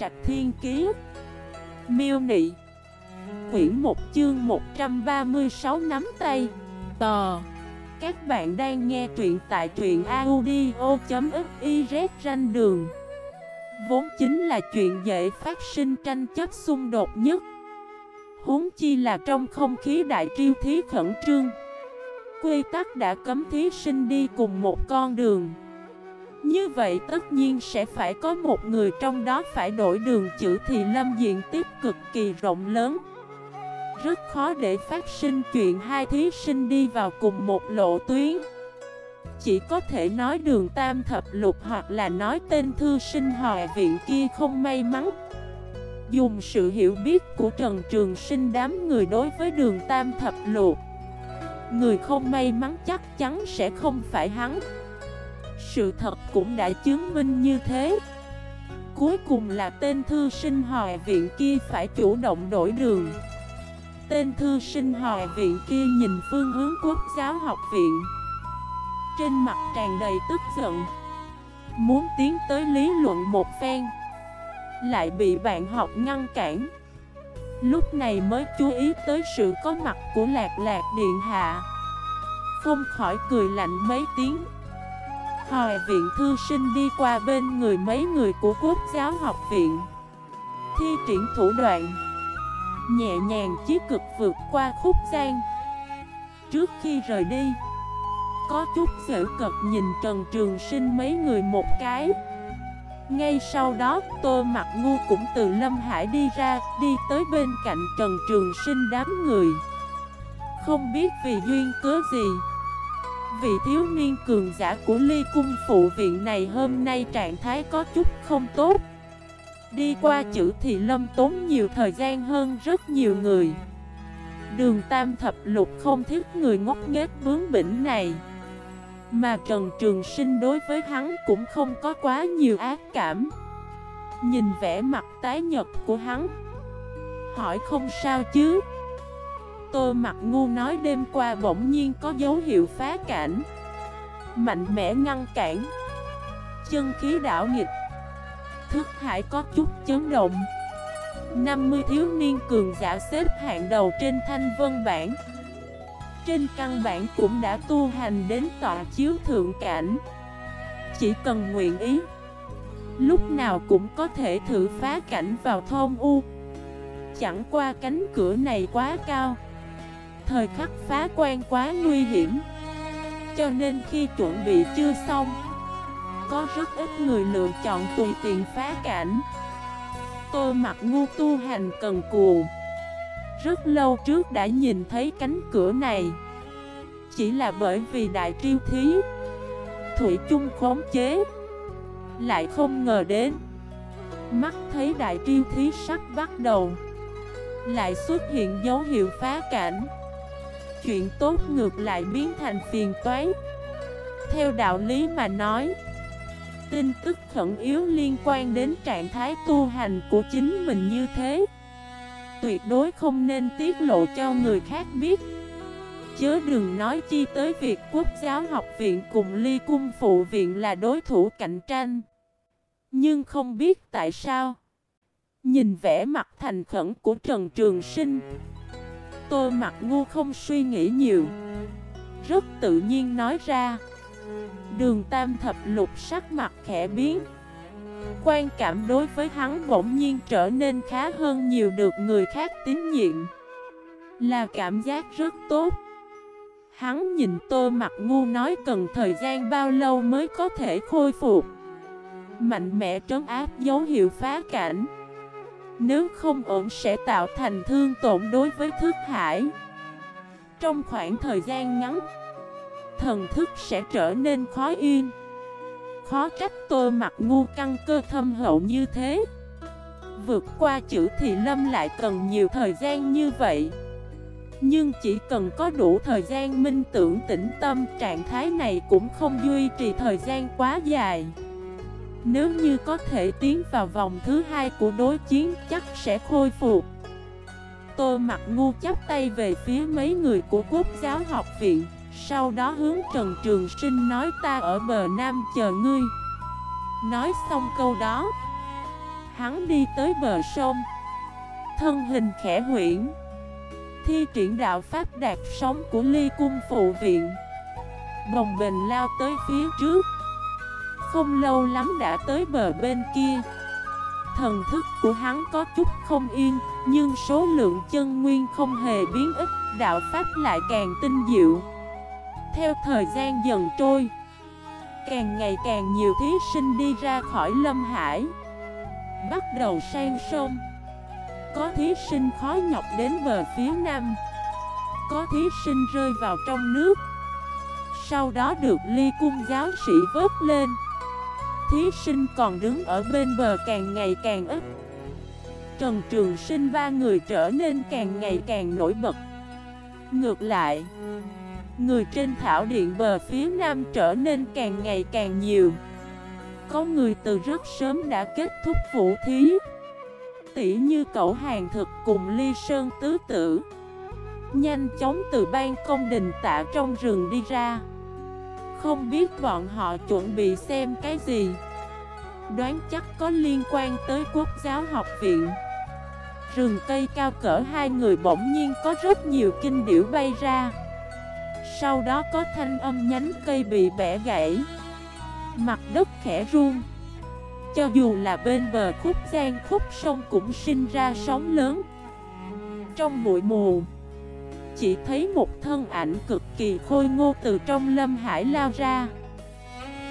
Trạch Thiên Kiế Miêu Nị. Quyển 1 chương 136 nắm tay. Tò. Các bạn đang nghe truyện tại truyện audio.xyz ranh đường. Vốn chính là chuyện dễ phát sinh tranh chấp xung đột nhất. Huống chi là trong không khí đại triêu thí khẩn trương. Quy tắc đã cấm thí sinh đi cùng một con đường. Như vậy tất nhiên sẽ phải có một người trong đó phải đổi đường chữ thì lâm diện tiếp cực kỳ rộng lớn. Rất khó để phát sinh chuyện hai thí sinh đi vào cùng một lộ tuyến. Chỉ có thể nói đường tam thập lục hoặc là nói tên thư sinh hòa viện kia không may mắn. Dùng sự hiểu biết của Trần Trường Sinh đám người đối với đường tam thập lục, Người không may mắn chắc chắn sẽ không phải hắn. Sự thật cũng đã chứng minh như thế. Cuối cùng là tên thư sinh hòa viện kia phải chủ động đổi đường. Tên thư sinh hòa viện kia nhìn phương hướng quốc giáo học viện. Trên mặt tràn đầy tức giận. Muốn tiến tới lý luận một phen. Lại bị bạn học ngăn cản. Lúc này mới chú ý tới sự có mặt của lạc lạc điện hạ. Không khỏi cười lạnh mấy tiếng. Hồi viện thư sinh đi qua bên người mấy người của quốc giáo học viện. Thi triển thủ đoạn. Nhẹ nhàng chí cực vượt qua khúc gian. Trước khi rời đi Có chút dễ cật nhìn Trần Trường Sinh mấy người một cái. Ngay sau đó, Tô Mặt Ngu cũng từ Lâm Hải đi ra, đi tới bên cạnh Trần Trường Sinh đám người. Không biết vì duyên cớ gì, vị thiếu niên cường giả của ly cung phụ viện này hôm nay trạng thái có chút không tốt. Đi qua chữ thì Lâm tốn nhiều thời gian hơn rất nhiều người. Đường Tam Thập Lục không thích người ngốc nghếch bướng bỉnh này. Mà Trần Trường Sinh đối với hắn cũng không có quá nhiều ác cảm Nhìn vẻ mặt tái nhật của hắn Hỏi không sao chứ Tô mặt ngu nói đêm qua bỗng nhiên có dấu hiệu phá cảnh. Mạnh mẽ ngăn cản. Chân khí đảo nghịch. Thức hải có chút chấn động. 50 thiếu niên cường giả xếp hạng đầu trên thanh vân bản trên căn bản cũng đã tu hành đến tọa chiếu thượng cảnh. Chỉ cần nguyện ý, Lúc nào cũng có thể thử phá cảnh vào thôn U. Chẳng qua cánh cửa này quá cao. Thời khắc phá quan quá nguy hiểm. Cho nên khi chuẩn bị chưa xong, Có rất ít người lựa chọn tùy tiện phá cảnh. Tôi mặc ngu tu hành cần cù. Rất lâu trước đã nhìn thấy cánh cửa này. Chỉ là bởi vì đại triêu thí, Thủy chung khống chế, Lại không ngờ đến. Mắt thấy đại triêu thí sắp bắt đầu, Lại xuất hiện dấu hiệu phá cảnh. Chuyện tốt ngược lại biến thành phiền toái. Theo đạo lý mà nói, Tin tức khẩn yếu liên quan đến trạng thái tu hành của chính mình như thế, tuyệt đối không nên tiết lộ cho người khác biết. Chớ đừng nói chi tới việc quốc giáo học viện cùng ly cung phụ viện là đối thủ cạnh tranh. Nhưng không biết tại sao, Nhìn vẻ mặt thành khẩn của Trần Trường Sinh Tôi mặt ngu không suy nghĩ nhiều. Rất tự nhiên nói ra. Đường tam thập lục sắc mặt khẽ biến. Quan cảm đối với hắn bỗng nhiên trở nên khá hơn nhiều được người khác tín nhiệm. Là cảm giác rất tốt. Hắn nhìn tô mặt ngu nói cần thời gian bao lâu mới có thể khôi phục. Mạnh mẽ trấn áp dấu hiệu phá cảnh. Nếu không ổn sẽ tạo thành thương tổn đối với thức hải. Trong khoảng thời gian ngắn, Thần thức sẽ trở nên khó yên. Khó trách tôi mặt ngu căng cơ thâm hậu như thế. Vượt qua chữ thì lâm lại cần nhiều thời gian như vậy. Nhưng chỉ cần có đủ thời gian minh tưởng tĩnh tâm, Trạng thái này cũng không duy trì thời gian quá dài. Nếu như có thể tiến vào vòng thứ hai của đối chiến, chắc sẽ khôi phục. Tô mặt ngu chắp tay về phía mấy người của quốc giáo học viện, sau đó hướng Trần Trường Sinh nói, ta ở bờ Nam chờ ngươi. Nói xong câu đó, Hắn đi tới bờ sông, Thân hình khẽ huyển Thi triển đạo pháp đạt sóng của ly cung phụ viện, Bồng bình lao tới phía trước. Không lâu lắm đã tới bờ bên kia. Thần thức của hắn có chút không yên, Nhưng số lượng chân nguyên không hề biến ít, Đạo pháp lại càng tinh diệu. Theo thời gian dần trôi, Càng ngày càng nhiều thí sinh đi ra khỏi Lâm Hải. Bắt đầu sang sông. Có thí sinh khó nhọc đến bờ phía nam. Có thí sinh rơi vào trong nước. Sau đó được ly cung giáo sĩ vớt lên. Thí sinh còn đứng ở bên bờ càng ngày càng ít. Trần Trường Sinh ba người trở nên càng ngày càng nổi bật. Ngược lại, Người trên thảo điện bờ phía nam trở nên càng ngày càng nhiều. Có người từ rất sớm đã kết thúc vũ thí. Tỉ như cậu hàng thực cùng ly sơn tứ tử. Nhanh chóng từ ban công đình tạ trong rừng đi ra. Không biết bọn họ chuẩn bị xem cái gì. Đoán chắc có liên quan tới quốc giáo học viện. Rừng cây cao cỡ hai người bỗng nhiên có rất nhiều kinh điểu bay ra. Sau đó có thanh âm nhánh cây bị bẻ gãy. Mặt đất khẽ run. Cho dù là bên bờ khúc giang khúc sông cũng sinh ra sóng lớn. Trong bụi mù chỉ thấy một thân ảnh cực kỳ khôi ngô từ trong lâm hải lao ra.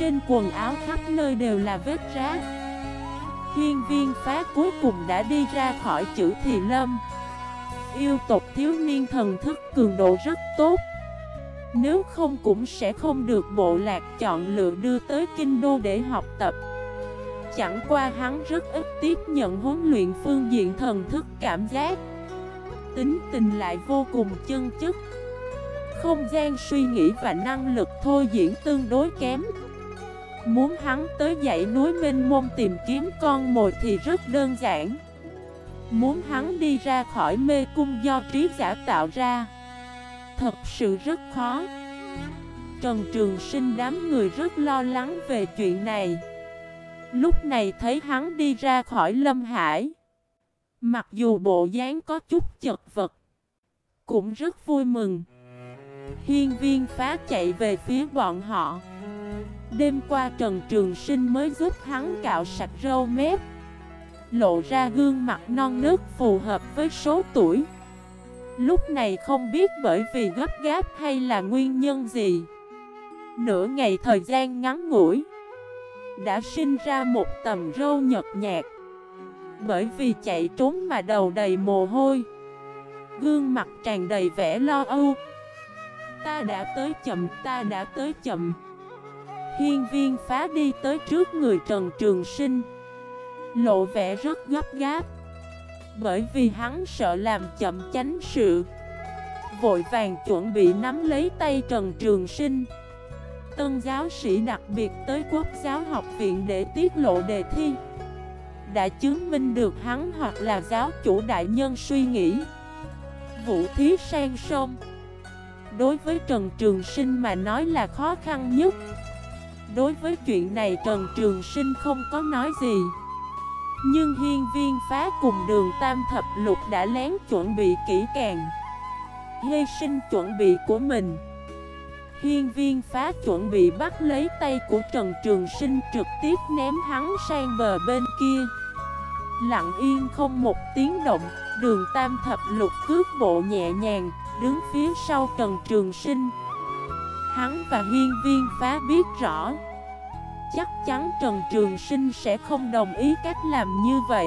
Trên quần áo khắp nơi đều là vết rác. Hiên viên phá cuối cùng đã đi ra khỏi chữ thị lâm. Yêu tộc thiếu niên thần thức cường độ rất tốt. Nếu không cũng sẽ không được bộ lạc chọn lựa đưa tới kinh đô để học tập. Chẳng qua hắn rất ít tiếp nhận huấn luyện phương diện thần thức cảm giác. Tính tình lại vô cùng chân chất. Không gian suy nghĩ và năng lực thôi diễn tương đối kém. Muốn hắn tới dãy núi Minh Môn tìm kiếm con mồi thì rất đơn giản. Muốn hắn đi ra khỏi mê cung do trí giả tạo ra. Thật sự rất khó. Trần Trường Sinh đám người rất lo lắng về chuyện này. Lúc này thấy hắn đi ra khỏi Lâm Hải. Mặc dù bộ dáng có chút chật vật, Cũng rất vui mừng. Hiên viên phá chạy về phía bọn họ. Đêm qua Trần Trường Sinh mới giúp hắn cạo sạch râu mép, Lộ ra gương mặt non nước phù hợp với số tuổi. Lúc này không biết bởi vì gấp gáp hay là nguyên nhân gì, Nửa ngày thời gian ngắn ngủi, Đã sinh ra một tầm râu nhật nhạt. Bởi vì chạy trốn mà đầu đầy mồ hôi. Gương mặt tràn đầy vẻ lo âu. Ta đã tới chậm, ta đã tới chậm. Hiên viên phá đi tới trước người Trần Trường Sinh. Lộ vẻ rất gấp gáp. Bởi vì hắn sợ làm chậm chánh sự. Vội vàng chuẩn bị nắm lấy tay Trần Trường Sinh. Tân giáo sĩ đặc biệt tới quốc giáo học viện để tiết lộ đề thi. Đã chứng minh được hắn hoặc là giáo chủ đại nhân suy nghĩ. Vũ thí sang sông. Đối với Trần Trường Sinh mà nói là khó khăn nhất. Đối với chuyện này Trần Trường Sinh không có nói gì. Nhưng hiên viên phá cùng đường tam thập lục đã lén chuẩn bị kỹ càng. Hy sinh chuẩn bị của mình. Hiên viên phá chuẩn bị bắt lấy tay của Trần Trường Sinh trực tiếp ném hắn sang bờ bên kia. Lặng yên không một tiếng động, Đường tam thập lục cước bộ nhẹ nhàng, Đứng phía sau Trần Trường Sinh. Hắn và hiên viên phá biết rõ, Chắc chắn Trần Trường Sinh sẽ không đồng ý cách làm như vậy.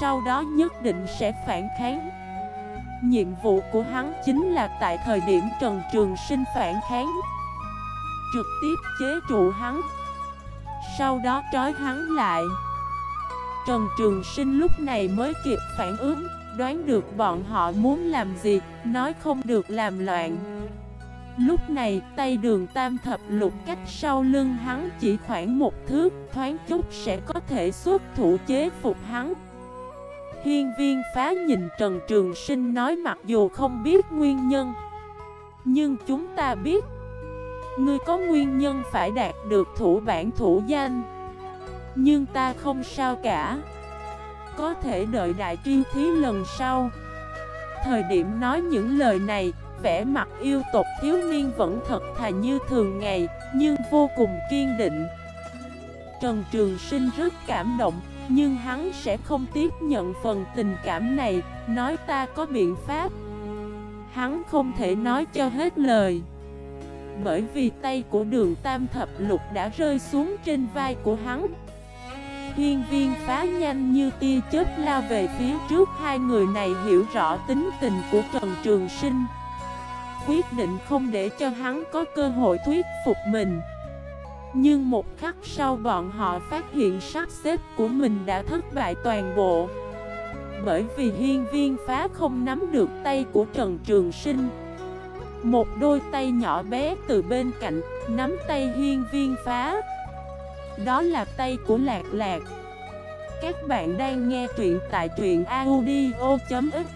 Sau đó nhất định sẽ phản kháng. Nhiệm vụ của hắn chính là tại thời điểm Trần Trường Sinh phản kháng, Trực tiếp chế trụ hắn. Sau đó trói hắn lại. Trần Trường Sinh lúc này mới kịp phản ứng, Đoán được bọn họ muốn làm gì, Nói không được làm loạn. Lúc này, tay đường tam thập lục cách sau lưng hắn chỉ khoảng một thước, Thoáng chút sẽ có thể xuất thủ chế phục hắn. Hiên viên phá nhìn Trần Trường Sinh nói mặc dù không biết nguyên nhân, Nhưng chúng ta biết, Ngươi có nguyên nhân phải đạt được thủ bản thủ danh. Nhưng ta không sao cả. Có thể đợi đại triêu thí lần sau. Thời điểm nói những lời này, vẻ mặt yêu tộc thiếu niên vẫn thật thà như thường ngày, Nhưng vô cùng kiên định. Trần Trường Sinh rất cảm động. Nhưng hắn sẽ không tiếp nhận phần tình cảm này, Nói ta có biện pháp. Hắn không thể nói cho hết lời. Bởi vì tay của đường tam thập lục đã rơi xuống trên vai của hắn. Hiên viên phá nhanh như tia chớp lao về phía trước, Hai người này hiểu rõ tính tình của Trần Trường Sinh. Quyết định không để cho hắn có cơ hội thuyết phục mình. Nhưng một khắc sau bọn họ phát hiện sắp xếp của mình đã thất bại toàn bộ. Bởi vì hiên viên phá không nắm được tay của Trần Trường Sinh. Một đôi tay nhỏ bé từ bên cạnh nắm tay hiên viên phá. Đó là tay của Lạc Lạc. Các bạn đang nghe truyện tại truyện audio.fif